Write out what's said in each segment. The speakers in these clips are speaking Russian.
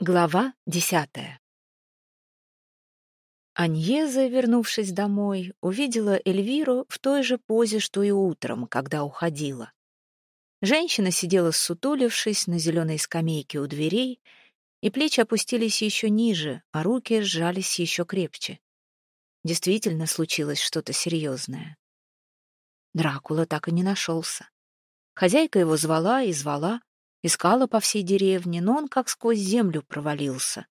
Глава десятая Аньеза, вернувшись домой, увидела Эльвиру в той же позе, что и утром, когда уходила. Женщина сидела ссутулившись на зеленой скамейке у дверей, и плечи опустились еще ниже, а руки сжались еще крепче. Действительно случилось что-то серьезное. Дракула так и не нашелся. Хозяйка его звала и звала, Искала по всей деревне, но он как сквозь землю провалился.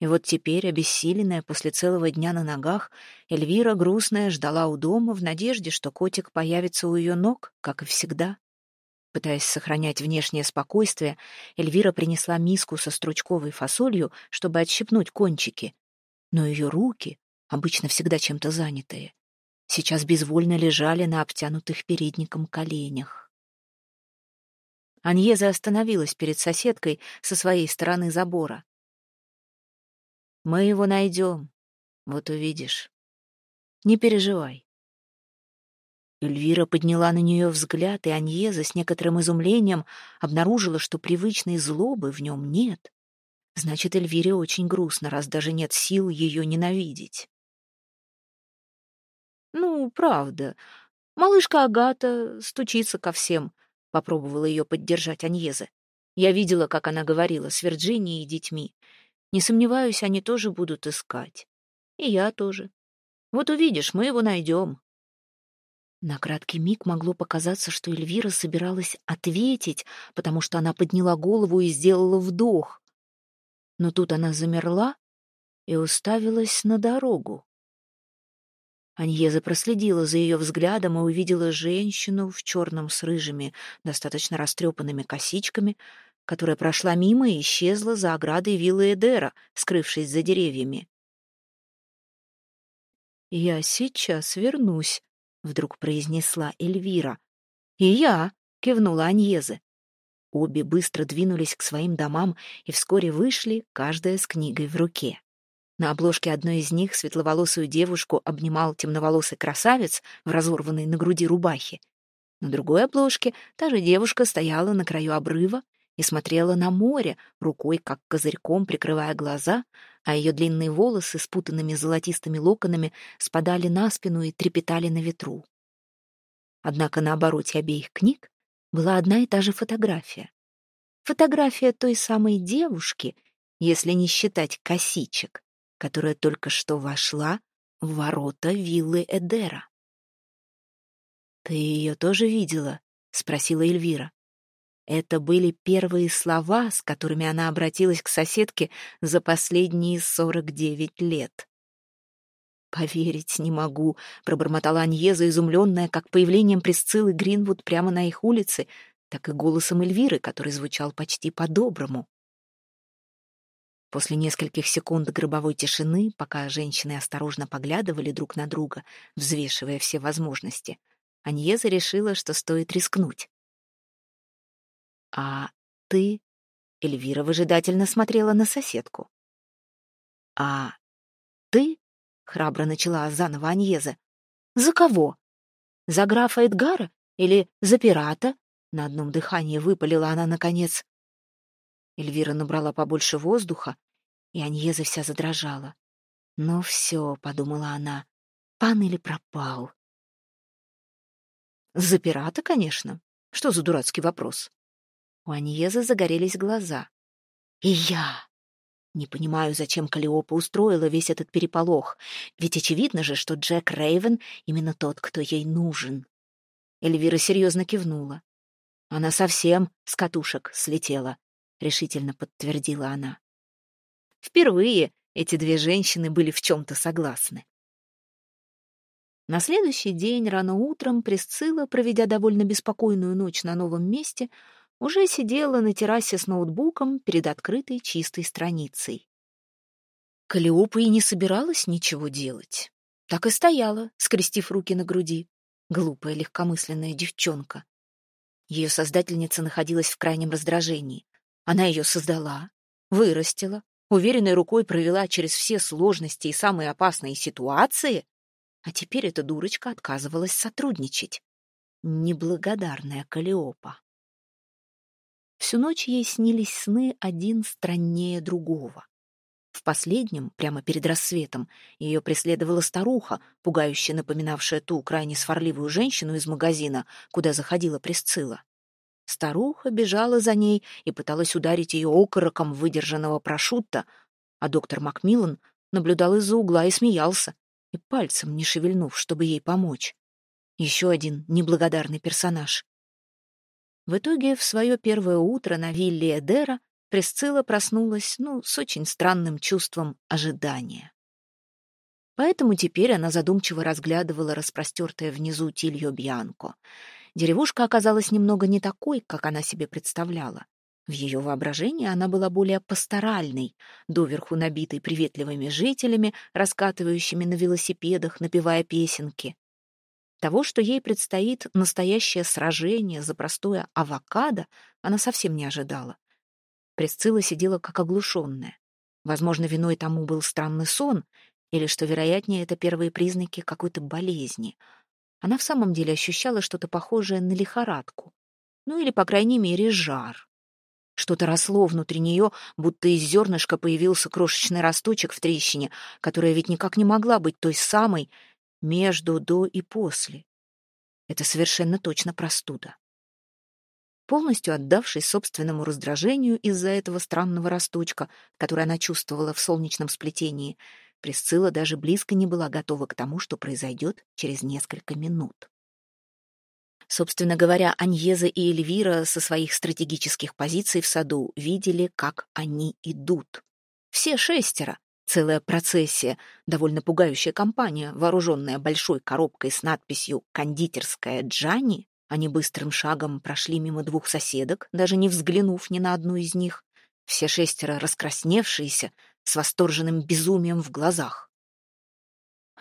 И вот теперь, обессиленная после целого дня на ногах, Эльвира, грустная, ждала у дома в надежде, что котик появится у ее ног, как и всегда. Пытаясь сохранять внешнее спокойствие, Эльвира принесла миску со стручковой фасолью, чтобы отщипнуть кончики. Но ее руки, обычно всегда чем-то занятые, сейчас безвольно лежали на обтянутых передником коленях. Аньеза остановилась перед соседкой со своей стороны забора. «Мы его найдем, вот увидишь. Не переживай». Эльвира подняла на нее взгляд, и Аньеза с некоторым изумлением обнаружила, что привычной злобы в нем нет. Значит, Эльвире очень грустно, раз даже нет сил ее ненавидеть. «Ну, правда. Малышка Агата стучится ко всем», — попробовала ее поддержать Аньеза. Я видела, как она говорила с Вирджинией и детьми. Не сомневаюсь, они тоже будут искать. И я тоже. Вот увидишь, мы его найдем. На краткий миг могло показаться, что Эльвира собиралась ответить, потому что она подняла голову и сделала вдох. Но тут она замерла и уставилась на дорогу. Аньеза проследила за ее взглядом и увидела женщину в черном с рыжими, достаточно растрепанными косичками, которая прошла мимо и исчезла за оградой виллы Эдера, скрывшись за деревьями. «Я сейчас вернусь», — вдруг произнесла Эльвира. «И я», — кивнула Аньеза. Обе быстро двинулись к своим домам и вскоре вышли, каждая с книгой в руке. На обложке одной из них светловолосую девушку обнимал темноволосый красавец в разорванной на груди рубахе. На другой обложке та же девушка стояла на краю обрыва и смотрела на море, рукой как козырьком прикрывая глаза, а ее длинные волосы с путанными золотистыми локонами спадали на спину и трепетали на ветру. Однако на обороте обеих книг была одна и та же фотография. Фотография той самой девушки, если не считать косичек, которая только что вошла в ворота виллы Эдера. «Ты ее тоже видела?» — спросила Эльвира. Это были первые слова, с которыми она обратилась к соседке за последние сорок девять лет. «Поверить не могу», — пробормотала Аньеза, изумленная как появлением Присциллы Гринвуд прямо на их улице, так и голосом Эльвиры, который звучал почти по-доброму. После нескольких секунд гробовой тишины, пока женщины осторожно поглядывали друг на друга, взвешивая все возможности, Аньеза решила, что стоит рискнуть. «А ты?» — Эльвира выжидательно смотрела на соседку. «А ты?» — храбро начала заново Аньеза. «За кого? За графа Эдгара или за пирата?» На одном дыхании выпалила она наконец. Эльвира набрала побольше воздуха, и Аньеза вся задрожала. «Ну все», — подумала она, — «пан или пропал?» «За пирата, конечно. Что за дурацкий вопрос?» У Аньезы загорелись глаза. «И я!» Не понимаю, зачем Калиопа устроила весь этот переполох, ведь очевидно же, что Джек Рейвен именно тот, кто ей нужен. Эльвира серьезно кивнула. Она совсем с катушек слетела. — решительно подтвердила она. Впервые эти две женщины были в чем-то согласны. На следующий день рано утром Присцилла, проведя довольно беспокойную ночь на новом месте, уже сидела на террасе с ноутбуком перед открытой чистой страницей. Калиопа и не собиралась ничего делать. Так и стояла, скрестив руки на груди. Глупая, легкомысленная девчонка. Ее создательница находилась в крайнем раздражении. Она ее создала, вырастила, уверенной рукой провела через все сложности и самые опасные ситуации, а теперь эта дурочка отказывалась сотрудничать. Неблагодарная Калиопа. Всю ночь ей снились сны один страннее другого. В последнем, прямо перед рассветом, ее преследовала старуха, пугающе напоминавшая ту крайне сварливую женщину из магазина, куда заходила Пресцилла. Старуха бежала за ней и пыталась ударить ее окороком выдержанного прошутта, а доктор Макмиллан наблюдал из-за угла и смеялся, и пальцем не шевельнув, чтобы ей помочь. Еще один неблагодарный персонаж. В итоге в свое первое утро на вилле Эдера Пресцилла проснулась, ну, с очень странным чувством ожидания. Поэтому теперь она задумчиво разглядывала распростертое внизу Тильо Бьянко. Деревушка оказалась немного не такой, как она себе представляла. В ее воображении она была более пасторальной, доверху набитой приветливыми жителями, раскатывающими на велосипедах, напевая песенки. Того, что ей предстоит настоящее сражение за простое авокадо, она совсем не ожидала. Пресцилла сидела как оглушенная. Возможно, виной тому был странный сон, или, что вероятнее, это первые признаки какой-то болезни. Она в самом деле ощущала что-то похожее на лихорадку. Ну или, по крайней мере, жар. Что-то росло внутри нее, будто из зернышка появился крошечный росточек в трещине, которая ведь никак не могла быть той самой между до и после. Это совершенно точно простуда. Полностью отдавшись собственному раздражению из-за этого странного росточка, который она чувствовала в солнечном сплетении, Присцилла даже близко не была готова к тому, что произойдет через несколько минут. Собственно говоря, Аньеза и Эльвира со своих стратегических позиций в саду видели, как они идут. Все шестеро, целая процессия, довольно пугающая компания, вооруженная большой коробкой с надписью «Кондитерская Джанни», они быстрым шагом прошли мимо двух соседок, даже не взглянув ни на одну из них. Все шестеро раскрасневшиеся, с восторженным безумием в глазах.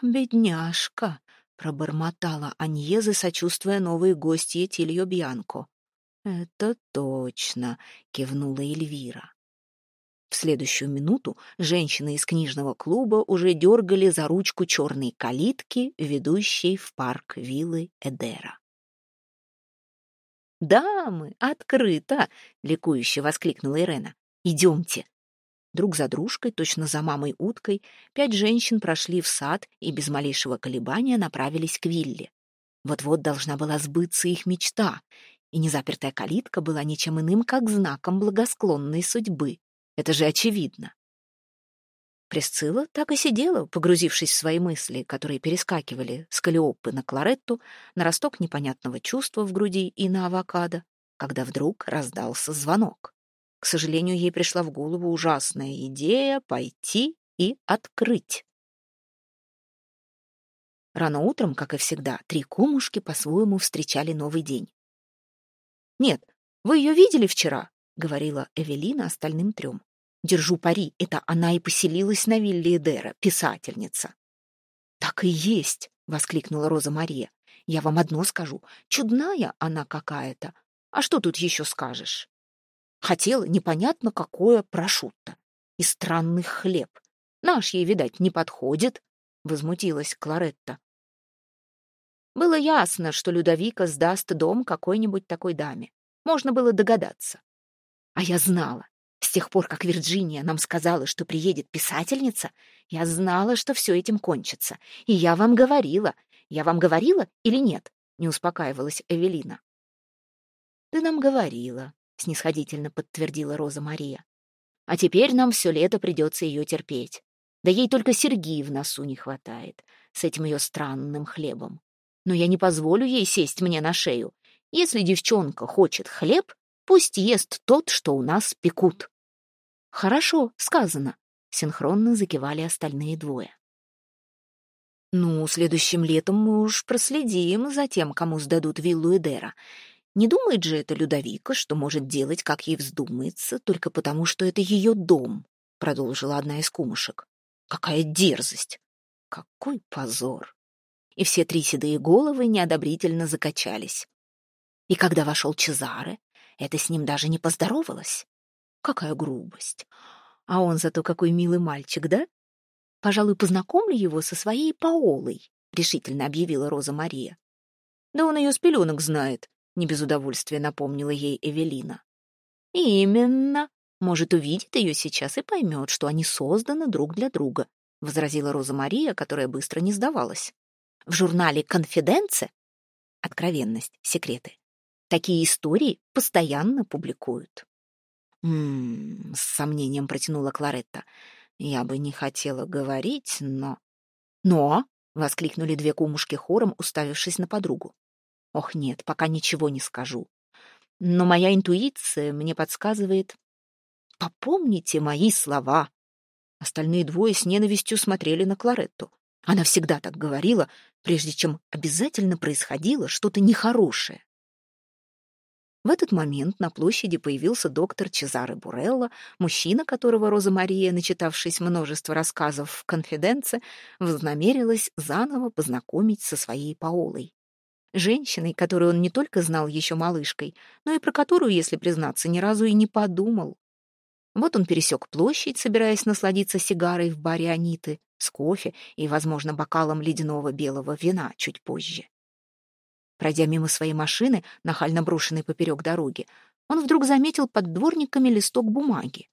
«Бедняжка!» — пробормотала Аньеза, сочувствуя новой гостье Тильо Бьянко. «Это точно!» — кивнула Эльвира. В следующую минуту женщины из книжного клуба уже дергали за ручку черной калитки, ведущей в парк виллы Эдера. «Дамы, открыто!» — ликующе воскликнула Ирена. «Идемте!» Друг за дружкой, точно за мамой-уткой, пять женщин прошли в сад и без малейшего колебания направились к вилле. Вот-вот должна была сбыться их мечта, и незапертая калитка была ничем иным, как знаком благосклонной судьбы. Это же очевидно. Пресцилла так и сидела, погрузившись в свои мысли, которые перескакивали с Калиоппы на Кларетту, на росток непонятного чувства в груди и на авокадо, когда вдруг раздался звонок. К сожалению, ей пришла в голову ужасная идея пойти и открыть. Рано утром, как и всегда, три кумушки по-своему встречали новый день. «Нет, вы ее видели вчера?» — говорила Эвелина остальным трем. Держу пари, это она и поселилась на вилле Эдера, писательница. «Так и есть!» — воскликнула Роза Мария. «Я вам одно скажу. Чудная она какая-то. А что тут еще скажешь?» Хотела непонятно какое прошутто. И странный хлеб. Наш ей, видать, не подходит, — возмутилась Кларетта. Было ясно, что Людовика сдаст дом какой-нибудь такой даме. Можно было догадаться. А я знала, с тех пор, как Вирджиния нам сказала, что приедет писательница, я знала, что все этим кончится. И я вам говорила. Я вам говорила или нет? Не успокаивалась Эвелина. Ты нам говорила, снисходительно подтвердила Роза Мария. А теперь нам все лето придется ее терпеть. Да ей только серьги в носу не хватает с этим ее странным хлебом. Но я не позволю ей сесть мне на шею. Если девчонка хочет хлеб, пусть ест тот, что у нас пекут. «Хорошо, сказано», — синхронно закивали остальные двое. «Ну, следующим летом мы уж проследим за тем, кому сдадут виллу Эдера. Не думает же эта Людовика, что может делать, как ей вздумается, только потому, что это ее дом», — продолжила одна из кумушек. «Какая дерзость! Какой позор!» И все три седые головы неодобрительно закачались. И когда вошел Чезаре, это с ним даже не поздоровалась. Какая грубость. А он зато какой милый мальчик, да? Пожалуй, познакомлю его со своей Паолой, решительно объявила Роза Мария. Да он ее с пеленок знает, не без удовольствия напомнила ей Эвелина. Именно. Может, увидит ее сейчас и поймет, что они созданы друг для друга, возразила Роза Мария, которая быстро не сдавалась. В журнале «Конфиденция» откровенность, секреты. Такие истории постоянно публикуют. «М-м-м», с сомнением протянула Кларетта. «Я бы не хотела говорить, но...» «Но!» — воскликнули две кумушки хором, уставившись на подругу. «Ох, нет, пока ничего не скажу. Но моя интуиция мне подсказывает... Попомните мои слова!» Остальные двое с ненавистью смотрели на Кларетту. Она всегда так говорила, прежде чем обязательно происходило что-то нехорошее. В этот момент на площади появился доктор Чезаре Бурелло, мужчина, которого Роза Мария, начитавшись множество рассказов в «Конфиденце», вознамерилась заново познакомить со своей Паолой. Женщиной, которую он не только знал еще малышкой, но и про которую, если признаться, ни разу и не подумал. Вот он пересек площадь, собираясь насладиться сигарой в баре Аниты, с кофе и, возможно, бокалом ледяного белого вина чуть позже. Пройдя мимо своей машины, нахально брошенной поперек дороги, он вдруг заметил под дворниками листок бумаги.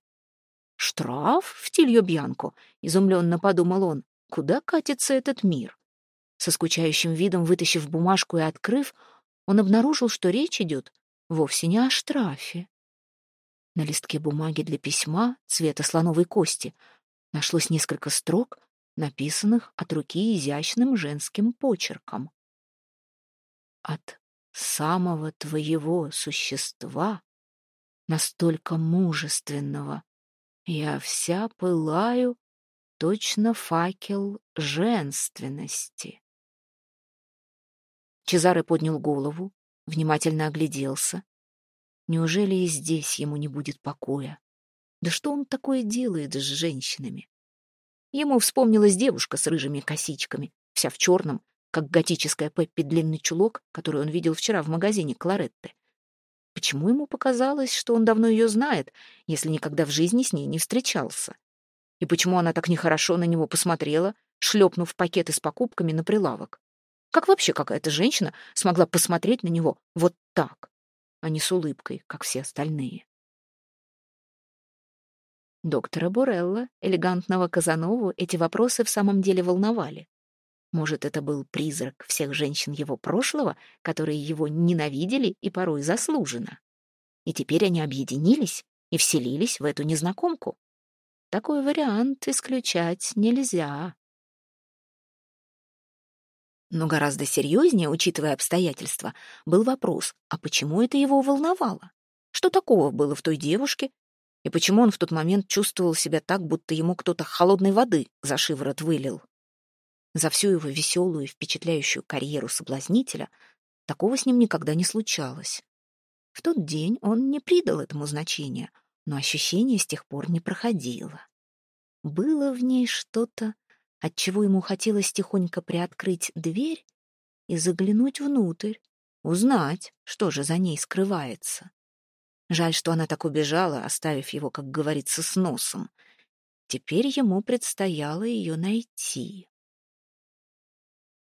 «Штраф в Тильо Бьянко», — изумленно подумал он, — «куда катится этот мир?» Со скучающим видом, вытащив бумажку и открыв, он обнаружил, что речь идет вовсе не о штрафе. На листке бумаги для письма цвета слоновой кости нашлось несколько строк, написанных от руки изящным женским почерком от самого твоего существа, настолько мужественного, я вся пылаю, точно факел женственности. Чезаре поднял голову, внимательно огляделся. Неужели и здесь ему не будет покоя? Да что он такое делает с женщинами? Ему вспомнилась девушка с рыжими косичками, вся в черном, как готическая Пеппи длинный чулок, который он видел вчера в магазине Кларетты. Почему ему показалось, что он давно ее знает, если никогда в жизни с ней не встречался? И почему она так нехорошо на него посмотрела, шлепнув пакеты с покупками на прилавок? Как вообще какая-то женщина смогла посмотреть на него вот так, а не с улыбкой, как все остальные? Доктора Бурелла, элегантного Казанову, эти вопросы в самом деле волновали. Может, это был призрак всех женщин его прошлого, которые его ненавидели и порой заслуженно. И теперь они объединились и вселились в эту незнакомку. Такой вариант исключать нельзя. Но гораздо серьезнее, учитывая обстоятельства, был вопрос, а почему это его волновало? Что такого было в той девушке? И почему он в тот момент чувствовал себя так, будто ему кто-то холодной воды за шиворот вылил? За всю его веселую и впечатляющую карьеру соблазнителя такого с ним никогда не случалось. В тот день он не придал этому значения, но ощущение с тех пор не проходило. Было в ней что-то, от чего ему хотелось тихонько приоткрыть дверь и заглянуть внутрь, узнать, что же за ней скрывается. Жаль, что она так убежала, оставив его, как говорится, с носом. Теперь ему предстояло ее найти.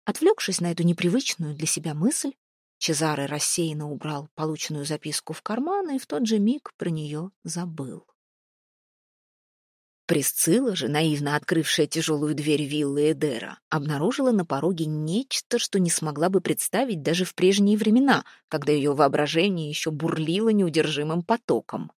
Отвлекшись на эту непривычную для себя мысль, Чезаре рассеянно убрал полученную записку в карман и в тот же миг про нее забыл. Присцилла же, наивно открывшая тяжелую дверь виллы Эдера, обнаружила на пороге нечто, что не смогла бы представить даже в прежние времена, когда ее воображение еще бурлило неудержимым потоком.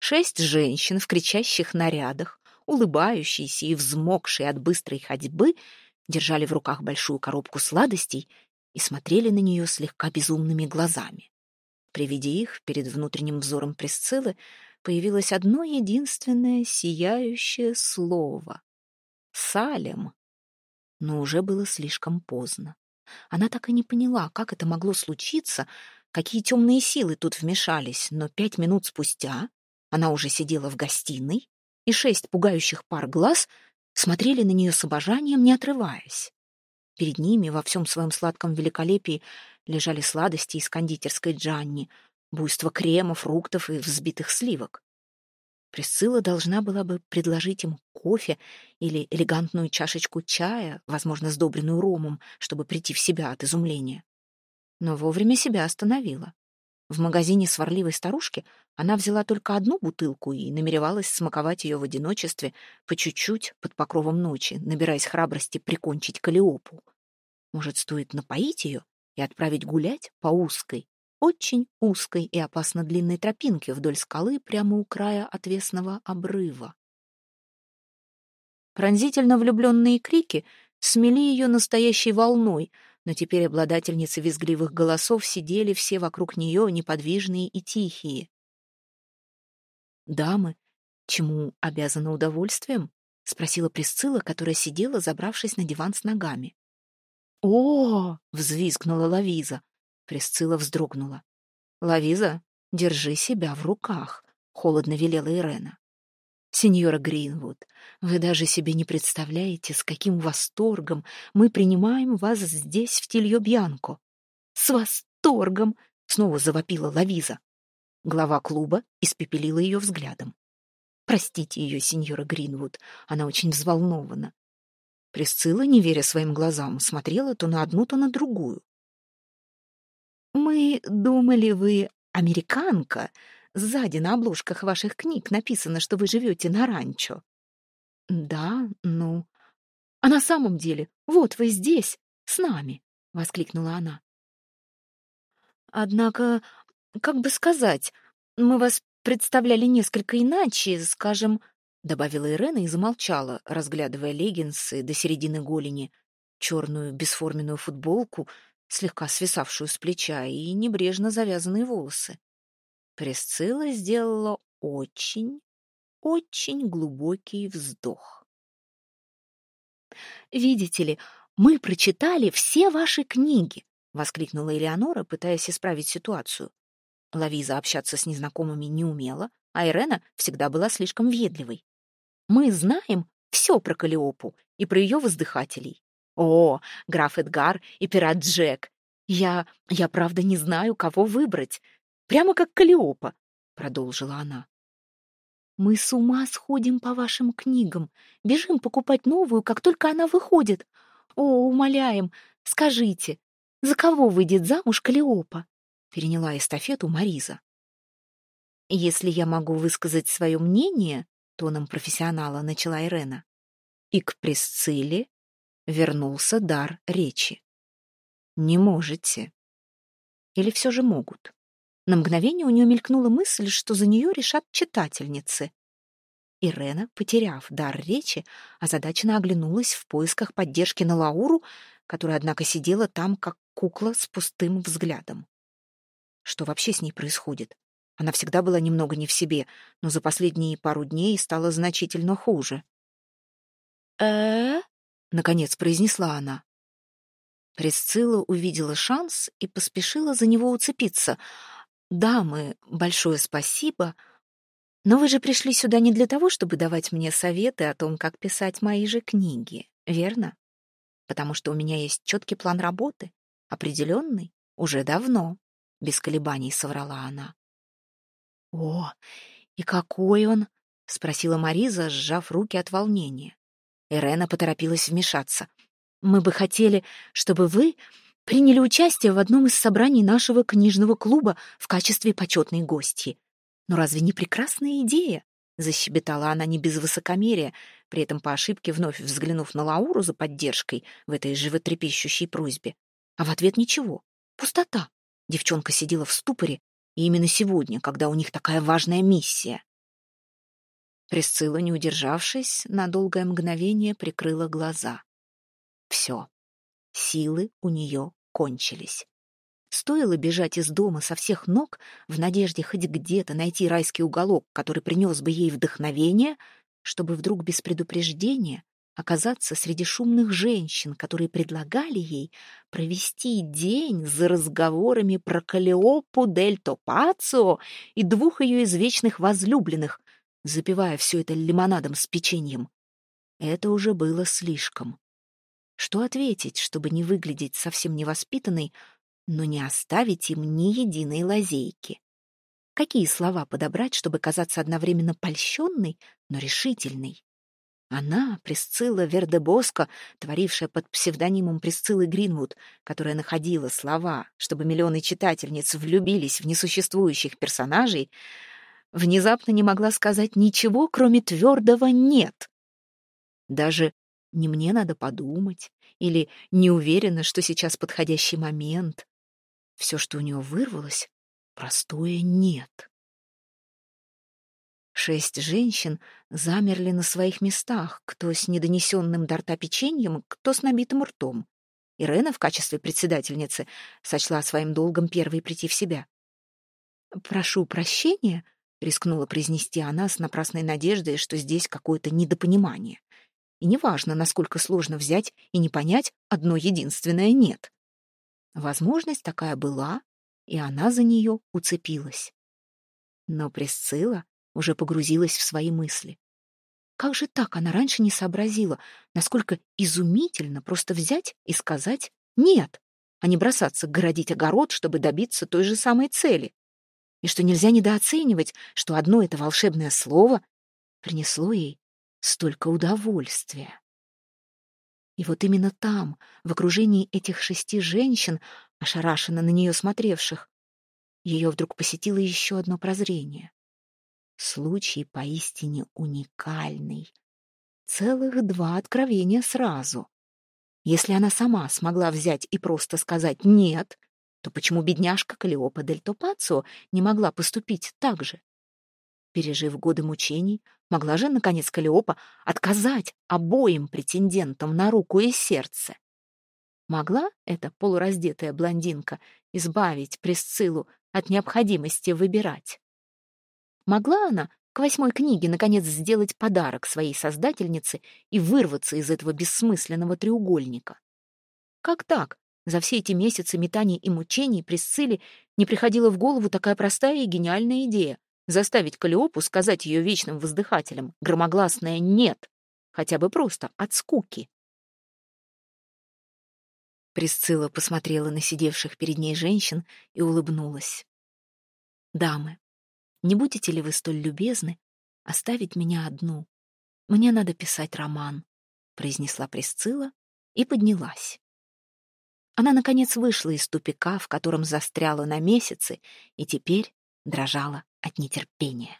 Шесть женщин в кричащих нарядах, улыбающиеся и взмокшие от быстрой ходьбы — держали в руках большую коробку сладостей и смотрели на нее слегка безумными глазами. При виде их перед внутренним взором Пресциллы появилось одно единственное сияющее слово — «Салем». Но уже было слишком поздно. Она так и не поняла, как это могло случиться, какие темные силы тут вмешались, но пять минут спустя она уже сидела в гостиной, и шесть пугающих пар глаз — смотрели на нее с обожанием, не отрываясь. Перед ними во всем своем сладком великолепии лежали сладости из кондитерской Джанни, буйство крема, фруктов и взбитых сливок. Присцилла должна была бы предложить им кофе или элегантную чашечку чая, возможно, сдобренную ромом, чтобы прийти в себя от изумления. Но вовремя себя остановила. В магазине сварливой старушки она взяла только одну бутылку и намеревалась смаковать ее в одиночестве по чуть-чуть под покровом ночи, набираясь храбрости прикончить Калиопу. Может, стоит напоить ее и отправить гулять по узкой, очень узкой и опасно длинной тропинке вдоль скалы прямо у края отвесного обрыва. Пронзительно влюбленные крики смели ее настоящей волной, но теперь обладательницы визгливых голосов сидели все вокруг нее, неподвижные и тихие. «Дамы, чему обязана удовольствием?» — спросила Присцилла, которая сидела, забравшись на диван с ногами. «О!» — взвизгнула Лавиза. Присцилла вздрогнула. «Лавиза, держи себя в руках», — холодно велела Ирена. «Сеньора Гринвуд, вы даже себе не представляете, с каким восторгом мы принимаем вас здесь, в Тильо-Бьянко». «С восторгом!» — снова завопила Лавиза. Глава клуба испепелила ее взглядом. «Простите ее, сеньора Гринвуд, она очень взволнована. Присцилла, не веря своим глазам, смотрела то на одну, то на другую. «Мы думали, вы американка. Сзади на обложках ваших книг написано, что вы живете на ранчо». «Да, ну...» «А на самом деле, вот вы здесь, с нами!» — воскликнула она. «Однако, как бы сказать, мы вас представляли несколько иначе, скажем, добавила Ирена и замолчала, разглядывая леггинсы до середины голени, черную бесформенную футболку, слегка свисавшую с плеча, и небрежно завязанные волосы. Пресцилла сделала очень, очень глубокий вздох. «Видите ли, мы прочитали все ваши книги!» — воскликнула Элеонора, пытаясь исправить ситуацию. Лавиза общаться с незнакомыми не умела, а Ирена всегда была слишком ведливой. Мы знаем все про Калиопу и про ее воздыхателей. О, граф Эдгар и пират Джек. Я, я правда не знаю, кого выбрать. Прямо как Калиопа, продолжила она. Мы с ума сходим по вашим книгам. Бежим покупать новую, как только она выходит. О, умоляем, скажите, за кого выйдет замуж Калиопа? Переняла эстафету Мариза. Если я могу высказать свое мнение, тоном профессионала начала Ирена. И к Присцилле вернулся дар речи. Не можете. Или все же могут? На мгновение у нее мелькнула мысль, что за нее решат читательницы. Ирена, потеряв дар речи, озадаченно оглянулась в поисках поддержки на Лауру, которая, однако, сидела там, как кукла с пустым взглядом. Что вообще с ней происходит? Она всегда была немного не в себе, но за последние пару дней стала значительно хуже. э наконец произнесла она. Присцилла увидела шанс и поспешила за него уцепиться. «Дамы, большое спасибо, но вы же пришли сюда не для того, чтобы давать мне советы о том, как писать мои же книги, верно? Потому что у меня есть четкий план работы, определенный, уже давно», — без колебаний соврала она. «О, и какой он!» — спросила Мариза, сжав руки от волнения. Ирена поторопилась вмешаться. «Мы бы хотели, чтобы вы приняли участие в одном из собраний нашего книжного клуба в качестве почетной гости. Но разве не прекрасная идея?» — защебетала она не без высокомерия, при этом по ошибке вновь взглянув на Лауру за поддержкой в этой животрепещущей просьбе. А в ответ ничего. Пустота. Девчонка сидела в ступоре, и именно сегодня, когда у них такая важная миссия. Присцилла, не удержавшись, на долгое мгновение прикрыла глаза. Все. Силы у нее кончились. Стоило бежать из дома со всех ног в надежде хоть где-то найти райский уголок, который принес бы ей вдохновение, чтобы вдруг без предупреждения оказаться среди шумных женщин, которые предлагали ей провести день за разговорами про Калиопу дель Топацио и двух ее извечных возлюбленных, запивая все это лимонадом с печеньем. Это уже было слишком. Что ответить, чтобы не выглядеть совсем невоспитанной, но не оставить им ни единой лазейки? Какие слова подобрать, чтобы казаться одновременно польщенной, но решительной? Она, Присцилла Вердебоско, творившая под псевдонимом Присциллы Гринвуд, которая находила слова, чтобы миллионы читательниц влюбились в несуществующих персонажей, внезапно не могла сказать ничего, кроме твердого «нет». Даже «не мне надо подумать» или «не уверена, что сейчас подходящий момент». Все, что у нее вырвалось, простое «нет». Шесть женщин замерли на своих местах, кто с недонесенным до рта печеньем, кто с набитым ртом. Ирена в качестве председательницы сочла своим долгом первой прийти в себя. «Прошу прощения», — рискнула произнести она с напрасной надеждой, что здесь какое-то недопонимание. И неважно, насколько сложно взять и не понять одно единственное «нет». Возможность такая была, и она за нее уцепилась. Но Присцилла уже погрузилась в свои мысли. Как же так она раньше не сообразила, насколько изумительно просто взять и сказать «нет», а не бросаться городить огород, чтобы добиться той же самой цели. И что нельзя недооценивать, что одно это волшебное слово принесло ей столько удовольствия. И вот именно там, в окружении этих шести женщин, ошарашенно на нее смотревших, ее вдруг посетило еще одно прозрение. Случай поистине уникальный. Целых два откровения сразу. Если она сама смогла взять и просто сказать «нет», то почему бедняжка Калиопа дель Топацио не могла поступить так же? Пережив годы мучений, могла же, наконец, Калиопа отказать обоим претендентам на руку и сердце? Могла эта полураздетая блондинка избавить Присциллу от необходимости выбирать? Могла она к восьмой книге наконец сделать подарок своей создательнице и вырваться из этого бессмысленного треугольника? Как так? За все эти месяцы метаний и мучений Присцилле не приходила в голову такая простая и гениальная идея — заставить Калиопу сказать ее вечным воздыхателям громогласное «нет», хотя бы просто от скуки. Присцилла посмотрела на сидевших перед ней женщин и улыбнулась. «Дамы, не будете ли вы столь любезны оставить меня одну? Мне надо писать роман», — произнесла Присцилла и поднялась. Она, наконец, вышла из тупика, в котором застряла на месяцы, и теперь дрожала от нетерпения.